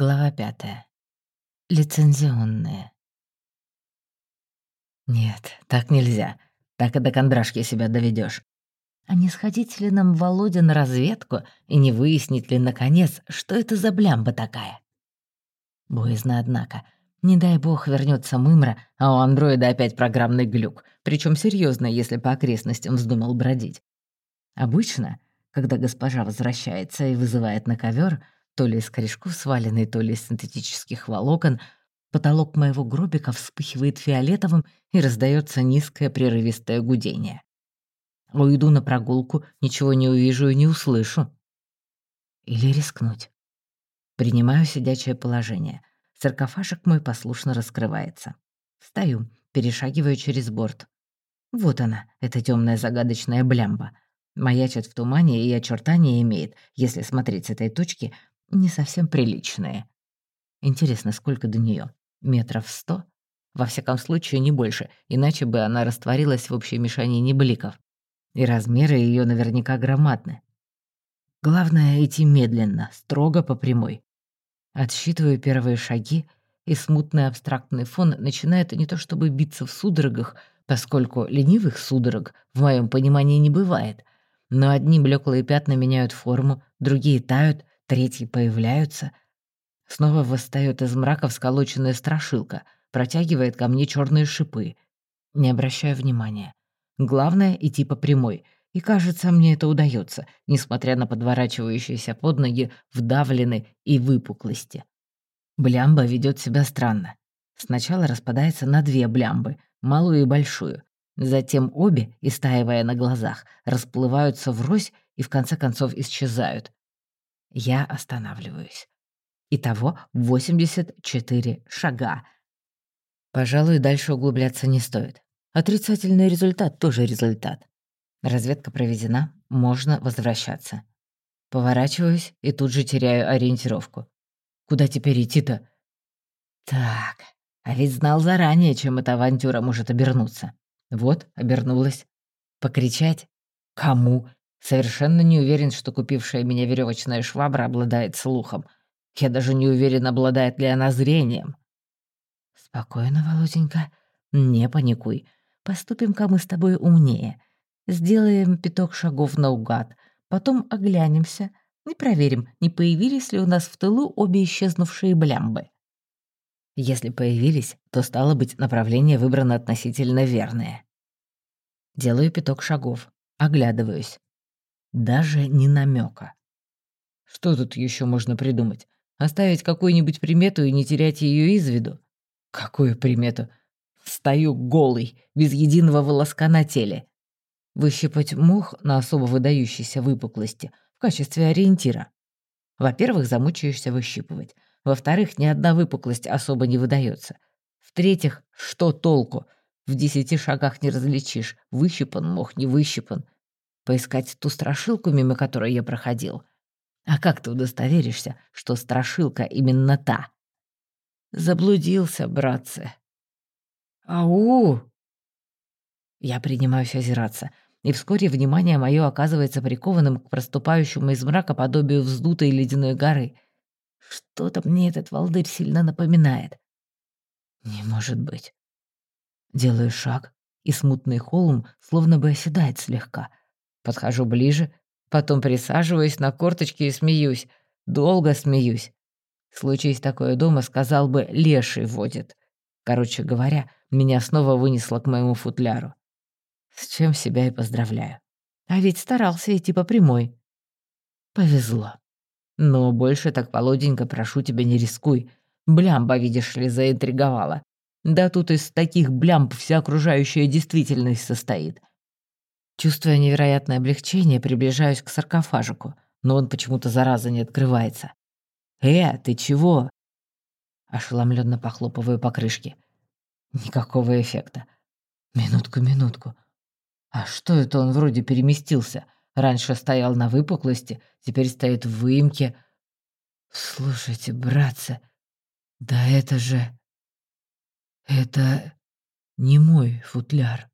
Глава пятая. Лицензионные. Нет, так нельзя. Так и до кондрашки себя доведешь. А не сходить ли нам Володя на разведку и не выяснить ли, наконец, что это за блямба такая? Боязно, однако. Не дай бог вернется Мымра, а у андроида опять программный глюк, причем серьезно, если по окрестностям вздумал бродить. Обычно, когда госпожа возвращается и вызывает на ковер, то ли из корешков сваленный, то ли из синтетических волокон, потолок моего гробика вспыхивает фиолетовым и раздается низкое прерывистое гудение. Уйду на прогулку, ничего не увижу и не услышу. Или рискнуть. Принимаю сидячее положение. Саркофажик мой послушно раскрывается. Встаю, перешагиваю через борт. Вот она, эта темная загадочная блямба. Маячит в тумане и очертания имеет, если смотреть с этой точки, не совсем приличные. Интересно, сколько до нее? Метров сто? Во всяком случае, не больше, иначе бы она растворилась в общей мешанине бликов. И размеры ее наверняка громадны. Главное — идти медленно, строго по прямой. Отсчитываю первые шаги, и смутный абстрактный фон начинает не то чтобы биться в судорогах, поскольку ленивых судорог в моем понимании не бывает, но одни блеклые пятна меняют форму, другие тают, Третьи появляются. Снова восстает из мрака всколоченная страшилка, протягивает ко мне черные шипы. Не обращаю внимания. Главное — идти по прямой. И кажется, мне это удается, несмотря на подворачивающиеся под ноги вдавлены и выпуклости. Блямба ведет себя странно. Сначала распадается на две блямбы, малую и большую. Затем обе, истаивая на глазах, расплываются врозь и в конце концов исчезают. Я останавливаюсь. Итого 84 шага. Пожалуй, дальше углубляться не стоит. Отрицательный результат тоже результат. Разведка проведена, можно возвращаться. Поворачиваюсь и тут же теряю ориентировку. Куда теперь идти-то? Так, а ведь знал заранее, чем эта авантюра может обернуться. Вот, обернулась. Покричать? Кому? Совершенно не уверен, что купившая меня веревочная швабра обладает слухом. Я даже не уверен, обладает ли она зрением. Спокойно, Володенька, не паникуй. Поступим-ка мы с тобой умнее. Сделаем пяток шагов наугад, потом оглянемся и проверим, не появились ли у нас в тылу обе исчезнувшие блямбы. Если появились, то, стало быть, направление выбрано относительно верное. Делаю пяток шагов, оглядываюсь. Даже не намека. Что тут еще можно придумать? Оставить какую-нибудь примету и не терять ее из виду? Какую примету? Стою голый, без единого волоска на теле. Выщипать мох на особо выдающейся выпуклости в качестве ориентира. Во-первых, замучаешься выщипывать. Во-вторых, ни одна выпуклость особо не выдается. В-третьих, что толку? В десяти шагах не различишь, выщипан мох, не выщипан поискать ту страшилку, мимо которой я проходил. А как ты удостоверишься, что страшилка именно та? Заблудился, братцы. Ау! Я принимаюсь озираться, и вскоре внимание мое оказывается прикованным к проступающему из мрака подобию вздутой ледяной горы. Что-то мне этот волдырь сильно напоминает. Не может быть. Делаю шаг, и смутный холм словно бы оседает слегка, Подхожу ближе, потом присаживаюсь на корточки и смеюсь. Долго смеюсь. Случись такое дома, сказал бы, леший водит. Короче говоря, меня снова вынесло к моему футляру. С чем себя и поздравляю. А ведь старался идти по прямой. Повезло. Но больше так, Володенька, прошу тебя, не рискуй. Блямба, видишь ли, заинтриговала. Да тут из таких блямб вся окружающая действительность состоит. Чувствуя невероятное облегчение, приближаюсь к саркофажику, но он почему-то зараза не открывается. «Э, ты чего?» Ошеломленно похлопываю по крышке. Никакого эффекта. Минутку, минутку. А что это он вроде переместился? Раньше стоял на выпуклости, теперь стоит в выемке. Слушайте, братцы, да это же... Это не мой футляр.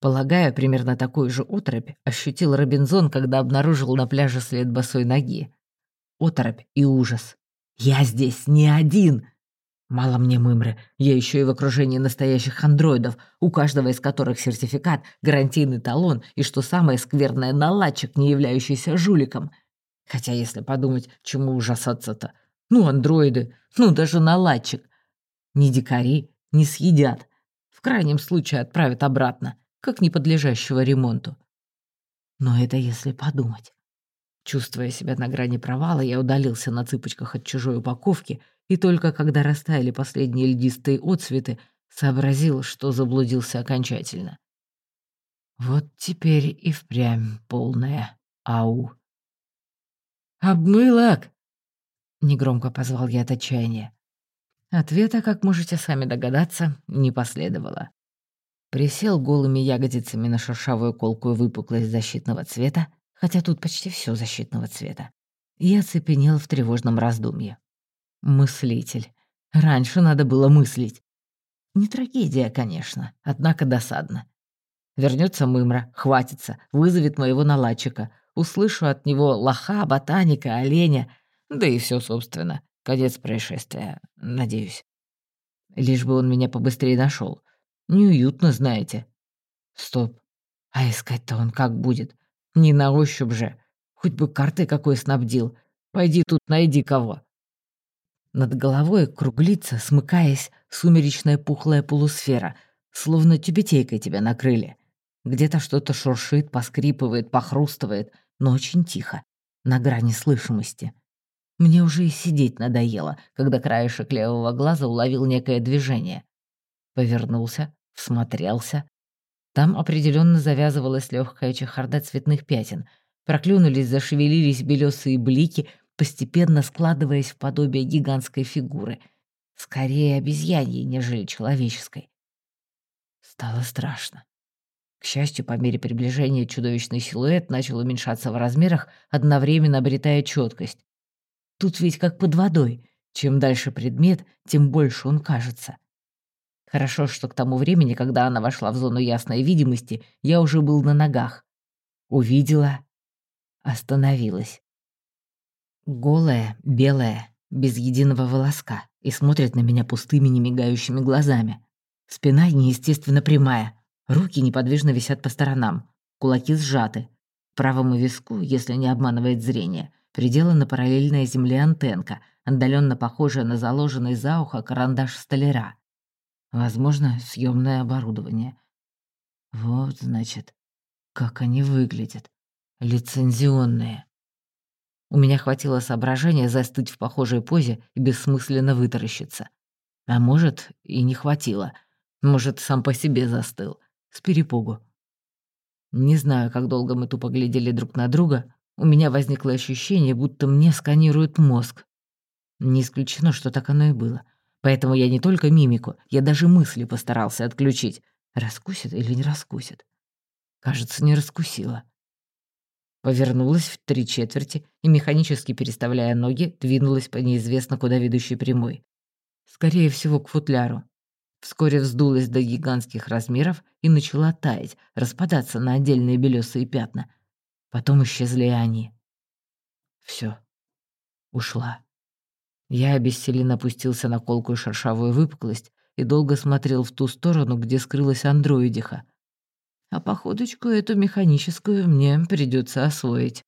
Полагая, примерно такую же утробь ощутил Робинзон, когда обнаружил на пляже след босой ноги. оторопь и ужас. «Я здесь не один!» Мало мне мымры, я еще и в окружении настоящих андроидов, у каждого из которых сертификат, гарантийный талон и, что самое скверное, наладчик, не являющийся жуликом. Хотя, если подумать, чему ужасаться-то? Ну, андроиды, ну, даже наладчик. Ни дикари не съедят. В крайнем случае отправят обратно, как неподлежащего ремонту. Но это если подумать. Чувствуя себя на грани провала, я удалился на цыпочках от чужой упаковки и только когда растаяли последние льдистые отцветы, сообразил, что заблудился окончательно. Вот теперь и впрямь полная ау. «Обмылок!» — негромко позвал я от отчаяния. Ответа, как можете сами догадаться, не последовало. Присел голыми ягодицами на шершавую колкую выпуклость защитного цвета, хотя тут почти все защитного цвета. Я оцепенел в тревожном раздумье. Мыслитель. Раньше надо было мыслить. Не трагедия, конечно, однако досадно. Вернется мымра, хватится, вызовет моего наладчика. Услышу от него лоха, ботаника, оленя. Да и все, собственно. Конец происшествия, надеюсь. Лишь бы он меня побыстрее нашел. Неуютно, знаете. Стоп. А искать-то он как будет? Не на ощупь же. Хоть бы карты какой снабдил. Пойди тут найди кого. Над головой круглится, смыкаясь, сумеречная пухлая полусфера, словно тюбетейкой тебя накрыли. Где-то что-то шуршит, поскрипывает, похрустывает, но очень тихо, на грани слышимости. Мне уже и сидеть надоело, когда краешек левого глаза уловил некое движение. Повернулся, всмотрелся, там определенно завязывалась легкая чехарда цветных пятен. Проклюнулись, зашевелились белесые блики, постепенно складываясь в подобие гигантской фигуры. Скорее обезьяньей, нежели человеческой. Стало страшно. К счастью, по мере приближения чудовищный силуэт начал уменьшаться в размерах, одновременно обретая четкость. Тут ведь как под водой. Чем дальше предмет, тем больше он кажется. Хорошо, что к тому времени, когда она вошла в зону ясной видимости, я уже был на ногах. Увидела, остановилась. Голая, белая, без единого волоска, и смотрит на меня пустыми, немигающими глазами. Спина неестественно прямая, руки неподвижно висят по сторонам, кулаки сжаты. Правому виску, если не обманывает зрение, приделана параллельная земле антенка, отдаленно похожая на заложенный за ухо карандаш столяра. Возможно, съемное оборудование. Вот, значит, как они выглядят. Лицензионные. У меня хватило соображения застыть в похожей позе и бессмысленно вытаращиться. А может, и не хватило. Может, сам по себе застыл. С перепугу. Не знаю, как долго мы тупо глядели друг на друга. У меня возникло ощущение, будто мне сканирует мозг. Не исключено, что так оно и было. Поэтому я не только мимику, я даже мысли постарался отключить. Раскусит или не раскусит? Кажется, не раскусила. Повернулась в три четверти и, механически переставляя ноги, двинулась по неизвестно куда ведущей прямой. Скорее всего, к футляру. Вскоре вздулась до гигантских размеров и начала таять, распадаться на отдельные белесые пятна. Потом исчезли они. Все. Ушла. Я обессиленно опустился на колкую шершавую выпуклость и долго смотрел в ту сторону, где скрылась андроидиха. А походочку эту механическую мне придется освоить.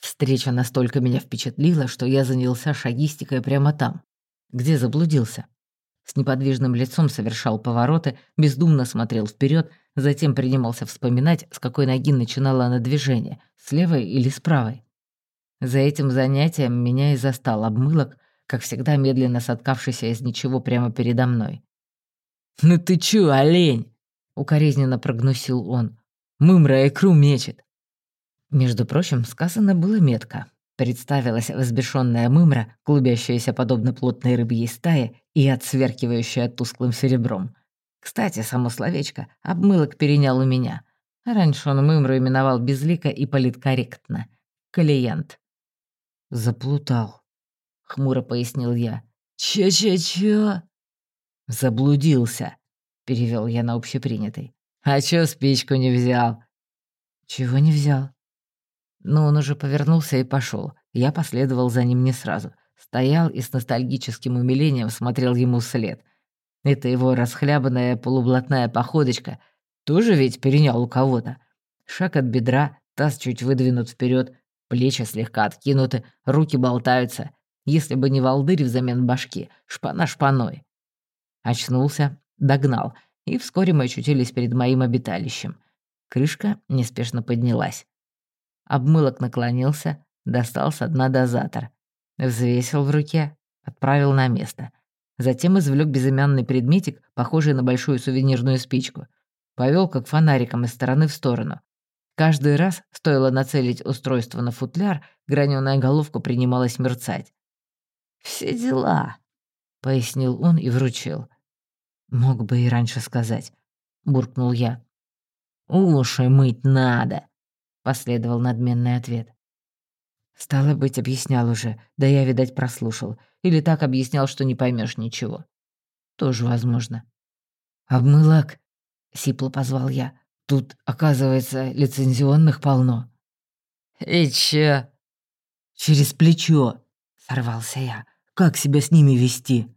Встреча настолько меня впечатлила, что я занялся шагистикой прямо там, где заблудился. С неподвижным лицом совершал повороты, бездумно смотрел вперед, затем принимался вспоминать, с какой ноги начинало оно движение, с левой или с правой. За этим занятием меня и застал обмылок, как всегда медленно соткавшийся из ничего прямо передо мной. «Ну ты чё, олень?» — укоризненно прогнусил он. «Мымра икру мечет». Между прочим, сказано было метко. Представилась взбешенная мымра, клубящаяся подобно плотной рыбьей стае и отсверкивающая тусклым серебром. Кстати, само словечко обмылок перенял у меня. Раньше он мымру именовал безлико и политкорректно. Клиент. «Заплутал», — хмуро пояснил я. «Чё-чё-чё?» «Заблудился», — перевел я на общепринятый. «А чё спичку не взял?» «Чего не взял?» Но он уже повернулся и пошел. Я последовал за ним не сразу. Стоял и с ностальгическим умилением смотрел ему вслед. Это его расхлябанная полублатная походочка тоже ведь перенял у кого-то. Шаг от бедра, таз чуть выдвинут вперед, плечи слегка откинуты, руки болтаются. Если бы не волдырь взамен башки, шпана шпаной. Очнулся, догнал, и вскоре мы очутились перед моим обиталищем. Крышка неспешно поднялась. Обмылок наклонился, достал с дна дозатор. Взвесил в руке, отправил на место. Затем извлек безымянный предметик, похожий на большую сувенирную спичку. Повел как фонариком из стороны в сторону. Каждый раз, стоило нацелить устройство на футляр, граненая головка принималась мерцать. «Все дела», — пояснил он и вручил. «Мог бы и раньше сказать», — буркнул я. «Уши мыть надо», — последовал надменный ответ. Стало быть, объяснял уже, да я, видать, прослушал. Или так объяснял, что не поймешь ничего. Тоже возможно. «Обмылок», — сипло позвал я. «Тут, оказывается, лицензионных полно». «И чё?» «Через плечо», — сорвался я. «Как себя с ними вести?»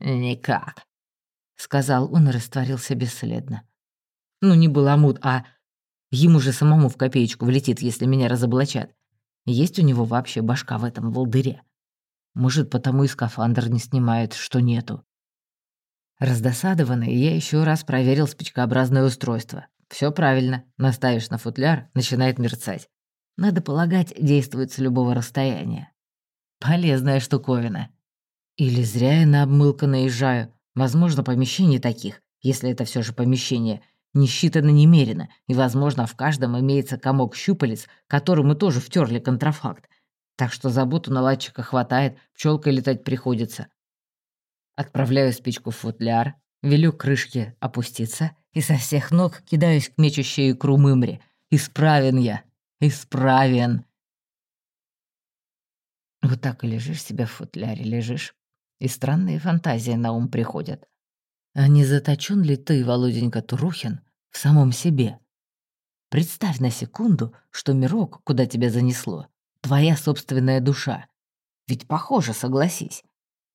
«Никак», — сказал он и растворился бесследно. Ну, не баламут, а... Ему же самому в копеечку влетит, если меня разоблачат. Есть у него вообще башка в этом волдыре? Может, потому и скафандр не снимает, что нету. Раздосадованный, я еще раз проверил спичкообразное устройство. Все правильно. Наставишь на футляр, начинает мерцать. Надо полагать, действует с любого расстояния. Полезная штуковина. Или зря я на обмылка наезжаю. Возможно, помещений таких, если это все же помещение, не считано немерено, и, возможно, в каждом имеется комок щупалец, который мы тоже втерли контрафакт. Так что заботу наладчика хватает, пчелкой летать приходится. Отправляю спичку в футляр, велю крышке опуститься и со всех ног кидаюсь к мечущей икру мымре. Исправен я, исправен. Вот так и лежишь себе в футляре, лежишь, и странные фантазии на ум приходят. А не заточен ли ты, Володенька Турухин, в самом себе? Представь на секунду, что мирок, куда тебя занесло, твоя собственная душа. Ведь похоже, согласись.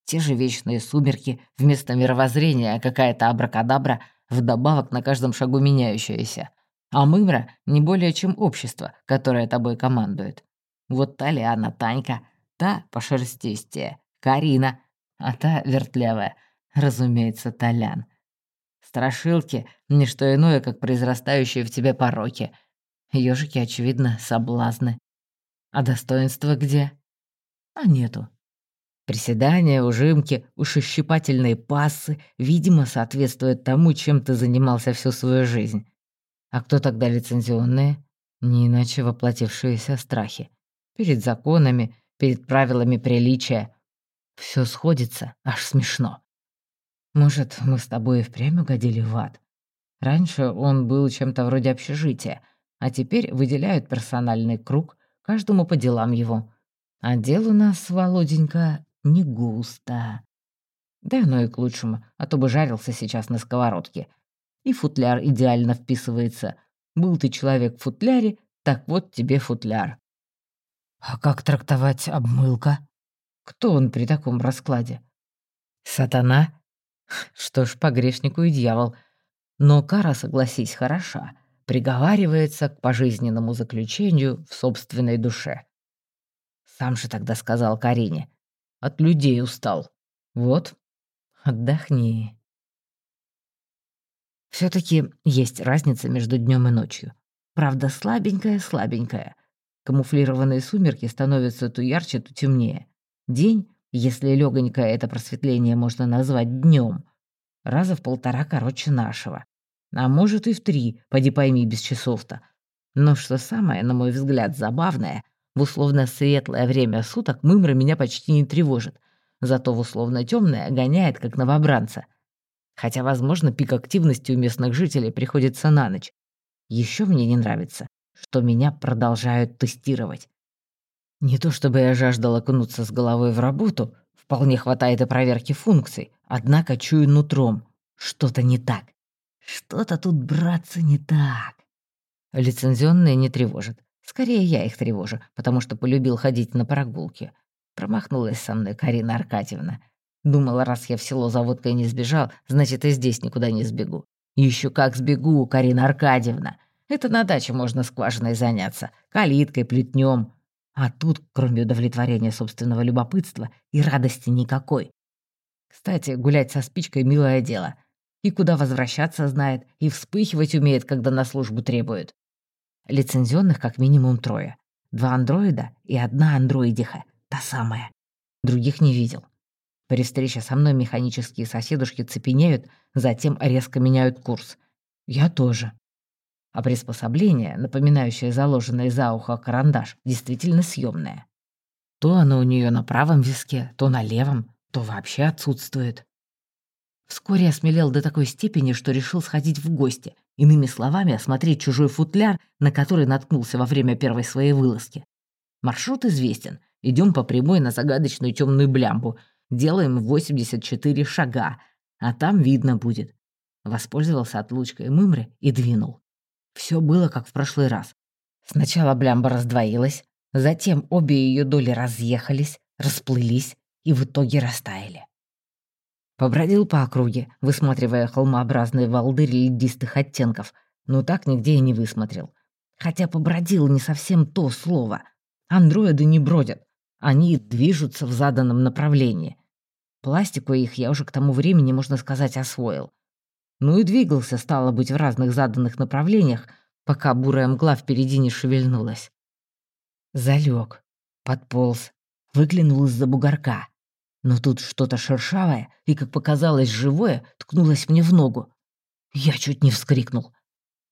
Те же вечные сумерки, вместо мировоззрения какая-то абракадабра, вдобавок на каждом шагу меняющаяся. А мымра не более чем общество, которое тобой командует. Вот та Лиана Танька, та пошерстистее, Карина, а та вертлявая — разумеется, Толян. Страшилки — не что иное, как произрастающие в тебе пороки. Ёжики, очевидно, соблазны. А достоинство где? А нету. Приседания, ужимки, ушещипательные пассы, видимо, соответствуют тому, чем ты занимался всю свою жизнь. А кто тогда лицензионные? Не иначе воплотившиеся страхи. Перед законами, перед правилами приличия. Все сходится, аж смешно. Может, мы с тобой и впрямь угодили в ад? Раньше он был чем-то вроде общежития, а теперь выделяют персональный круг, каждому по делам его. А дел у нас, Володенька, не густо. Да ну и к лучшему, а то бы жарился сейчас на сковородке. И футляр идеально вписывается. Был ты человек в футляре, так вот тебе футляр. А как трактовать обмылка? Кто он при таком раскладе? Сатана? Что ж, по грешнику и дьявол. Но кара, согласись, хороша. Приговаривается к пожизненному заключению в собственной душе. Сам же тогда сказал Карине. От людей устал. Вот, отдохни. все таки есть разница между днем и ночью. Правда, слабенькая-слабенькая. Камуфлированные сумерки становятся то ярче, то темнее. День если легонькое это просветление можно назвать днем, раза в полтора короче нашего. А может и в три, поди пойми, без часов-то. Но что самое, на мой взгляд, забавное, в условно светлое время суток мымра меня почти не тревожит, зато в условно темное гоняет, как новобранца. Хотя, возможно, пик активности у местных жителей приходится на ночь. Еще мне не нравится, что меня продолжают тестировать. Не то чтобы я жаждал окунуться с головой в работу, вполне хватает и проверки функций, однако чую нутром. Что-то не так. Что-то тут, братцы, не так. Лицензионные не тревожат. Скорее я их тревожу, потому что полюбил ходить на прогулки. Промахнулась со мной Карина Аркадьевна. Думала, раз я в село за водкой не сбежал, значит, и здесь никуда не сбегу. Еще как сбегу, Карина Аркадьевна. Это на даче можно скважиной заняться, калиткой, плетнем. А тут, кроме удовлетворения собственного любопытства, и радости никакой. Кстати, гулять со спичкой — милое дело. И куда возвращаться знает, и вспыхивать умеет, когда на службу требуют. Лицензионных как минимум трое. Два андроида и одна андроидиха, та самая. Других не видел. При встрече со мной механические соседушки цепенеют, затем резко меняют курс. Я тоже. А приспособление, напоминающее заложенное за ухо карандаш, действительно съемное. То оно у нее на правом виске, то на левом, то вообще отсутствует. Вскоре осмелел до такой степени, что решил сходить в гости Иными словами, осмотреть чужой футляр, на который наткнулся во время первой своей вылазки. Маршрут известен. Идем по прямой на загадочную темную блямбу. Делаем 84 шага, а там видно будет. Воспользовался отлучкой мымры и двинул. Все было как в прошлый раз. Сначала блямба раздвоилась, затем обе ее доли разъехались, расплылись и в итоге растаяли. Побродил по округе, высматривая холмообразные волдыри ледистых оттенков, но так нигде и не высмотрел. Хотя побродил не совсем то слово. Андроиды не бродят. Они движутся в заданном направлении. Пластику их я уже к тому времени, можно сказать, освоил. Ну и двигался, стало быть, в разных заданных направлениях, пока бурая мгла впереди не шевельнулась. Залег, подполз, выглянул из-за бугорка. Но тут что-то шершавое и, как показалось, живое ткнулось мне в ногу. Я чуть не вскрикнул.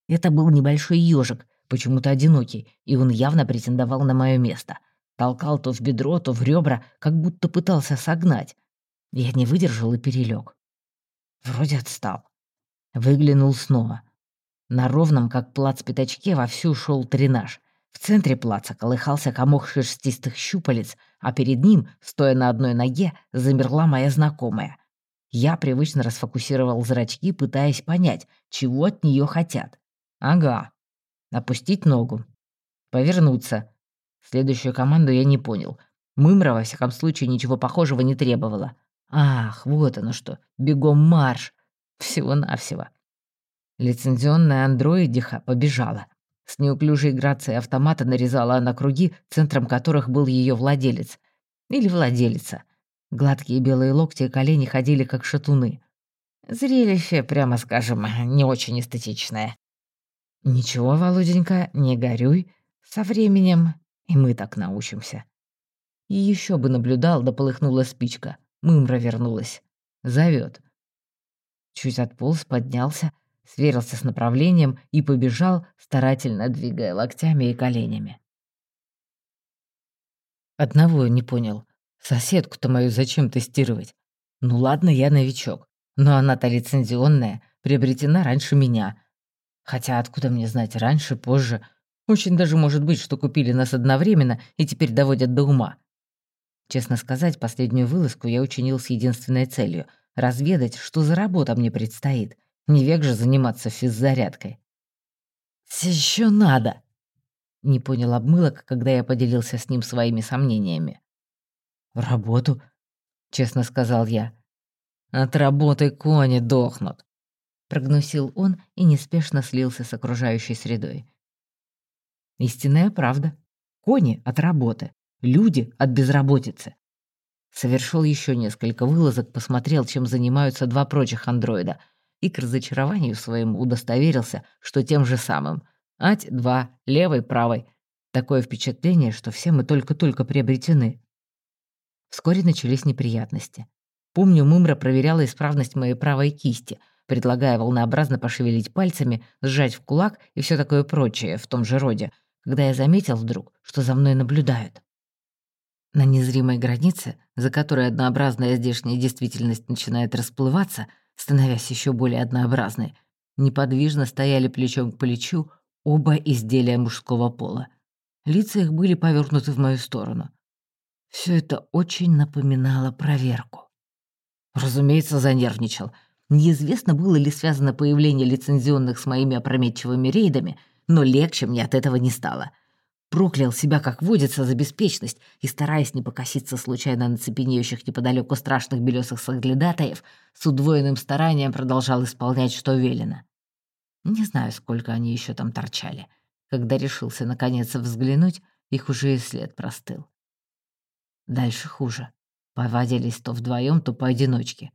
Это был небольшой ежик, почему-то одинокий, и он явно претендовал на мое место. Толкал то в бедро, то в ребра, как будто пытался согнать. Я не выдержал и перелег. Вроде отстал. Выглянул снова. На ровном, как плац пятачке, вовсю шел тренаж. В центре плаца колыхался комок шерстистых щупалец, а перед ним, стоя на одной ноге, замерла моя знакомая. Я привычно расфокусировал зрачки, пытаясь понять, чего от нее хотят. Ага. Опустить ногу. Повернуться. Следующую команду я не понял. Мымра, во всяком случае, ничего похожего не требовала. Ах, вот оно что. Бегом марш. Всего-навсего. Лицензионная андроидиха побежала. С неуклюжей грацией автомата нарезала она круги, центром которых был ее владелец. Или владелица. Гладкие белые локти и колени ходили как шатуны. Зрелище, прямо скажем, не очень эстетичное. «Ничего, Володенька, не горюй. Со временем и мы так научимся». И еще бы наблюдал, да полыхнула спичка. Мымра вернулась. Зовет. Чуть отполз, поднялся — сверился с направлением и побежал, старательно двигая локтями и коленями. Одного не понял. Соседку-то мою зачем тестировать? Ну ладно, я новичок. Но она-то лицензионная, приобретена раньше меня. Хотя откуда мне знать, раньше, позже. Очень даже может быть, что купили нас одновременно и теперь доводят до ума. Честно сказать, последнюю вылазку я учинил с единственной целью — разведать, что за работа мне предстоит — не век же заниматься физзарядкой. Еще надо!» Не понял обмылок, когда я поделился с ним своими сомнениями. «Работу?» — честно сказал я. «От работы кони дохнут», — прогнусил он и неспешно слился с окружающей средой. «Истинная правда. Кони от работы, люди от безработицы. Совершил еще несколько вылазок, посмотрел, чем занимаются два прочих андроида — и к разочарованию своему удостоверился, что тем же самым. Ать-2, левой-правой. Такое впечатление, что все мы только-только приобретены. Вскоре начались неприятности. Помню, Мымра проверяла исправность моей правой кисти, предлагая волнообразно пошевелить пальцами, сжать в кулак и все такое прочее в том же роде, когда я заметил вдруг, что за мной наблюдают. На незримой границе, за которой однообразная здешняя действительность начинает расплываться — становясь еще более однообразной, неподвижно стояли плечом к плечу оба изделия мужского пола. Лица их были повернуты в мою сторону. Все это очень напоминало проверку. Разумеется, занервничал. Неизвестно, было ли связано появление лицензионных с моими опрометчивыми рейдами, но легче мне от этого не стало. Проклял себя, как водится, за беспечность и, стараясь не покоситься случайно на цепенеющих неподалеку страшных белесых соглядатаев, с удвоенным старанием продолжал исполнять, что велено. Не знаю, сколько они еще там торчали. Когда решился наконец взглянуть, их уже и след простыл. Дальше хуже. Повадились то вдвоем, то поодиночке.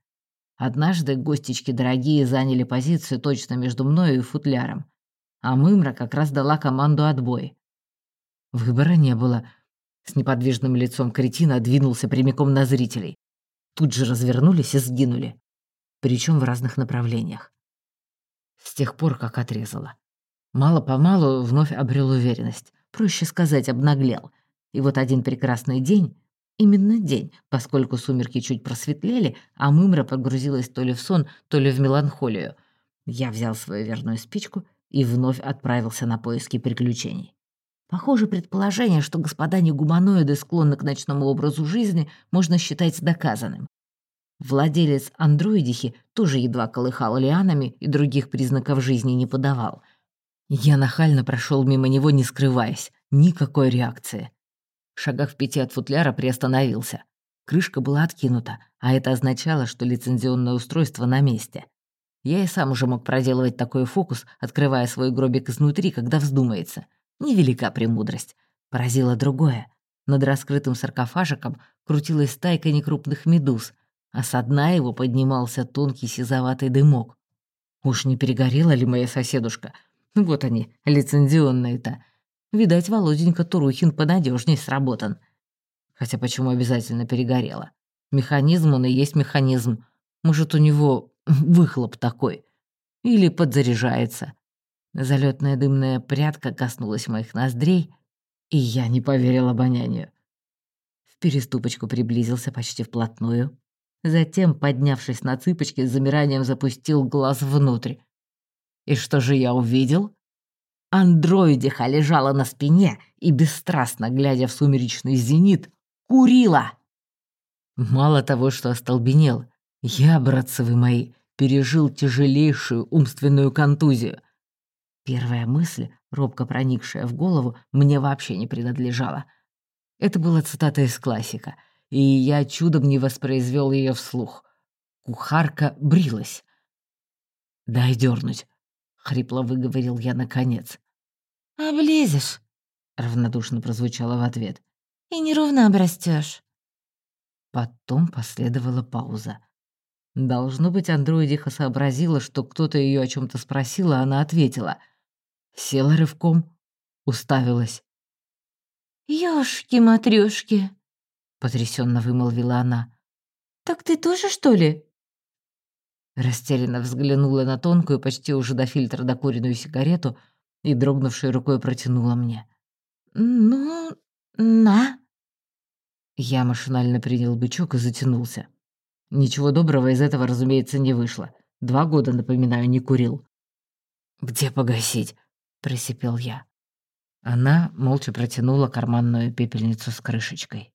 Однажды гостички дорогие заняли позицию точно между мною и футляром, а Мымра как раз дала команду отбой. Выбора не было. С неподвижным лицом кретина двинулся прямиком на зрителей. Тут же развернулись и сгинули. Причем в разных направлениях. С тех пор, как отрезала. Мало-помалу вновь обрел уверенность. Проще сказать, обнаглел. И вот один прекрасный день, именно день, поскольку сумерки чуть просветлели, а Мымра погрузилась то ли в сон, то ли в меланхолию, я взял свою верную спичку и вновь отправился на поиски приключений. Похоже, предположение, что господа негуманоиды склонны к ночному образу жизни, можно считать доказанным. Владелец андроидихи тоже едва колыхал лианами и других признаков жизни не подавал. Я нахально прошел мимо него, не скрываясь. Никакой реакции. В шагах в пяти от футляра приостановился. Крышка была откинута, а это означало, что лицензионное устройство на месте. Я и сам уже мог проделывать такой фокус, открывая свой гробик изнутри, когда вздумается — Невелика премудрость. Поразило другое. Над раскрытым саркофажиком крутилась стайка некрупных медуз, а со дна его поднимался тонкий сизоватый дымок. Уж не перегорела ли моя соседушка? Вот они, лицензионные-то. Видать, Володенька Турухин понадежней сработан. Хотя почему обязательно перегорела? Механизм он и есть механизм. Может, у него выхлоп такой. Или подзаряжается. Залетная дымная прядка коснулась моих ноздрей, и я не поверил обонянию. В переступочку приблизился почти вплотную. Затем, поднявшись на цыпочки, с замиранием запустил глаз внутрь. И что же я увидел? Андроидиха лежала на спине и, бесстрастно глядя в сумеречный зенит, курила. Мало того, что остолбенел, я, братцы вы мои, пережил тяжелейшую умственную контузию — Первая мысль, робко проникшая в голову, мне вообще не принадлежала. Это была цитата из классика, и я чудом не воспроизвел ее вслух. Кухарка брилась. «Дай дернуть», — хрипло выговорил я наконец. «Облезешь», — равнодушно прозвучало в ответ. «И неровно обрастешь. Потом последовала пауза. Должно быть, андроидиха сообразила, что кто-то ее о чем то спросил, а она ответила — Села рывком, уставилась. «Ёшки-матрёшки!» — потрясенно вымолвила она. «Так ты тоже, что ли?» Растерянно взглянула на тонкую, почти уже до фильтра докуренную сигарету и дрогнувшей рукой протянула мне. «Ну, на». Я машинально принял бычок и затянулся. Ничего доброго из этого, разумеется, не вышло. Два года, напоминаю, не курил. «Где погасить?» — просипел я. Она молча протянула карманную пепельницу с крышечкой.